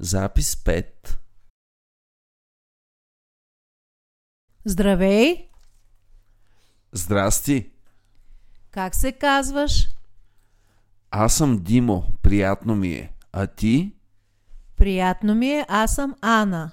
Запис 5. Здравей! Здрасти! Как се казваш? Аз съм Димо, приятно ми е. А ти? Приятно ми е, аз съм Ана.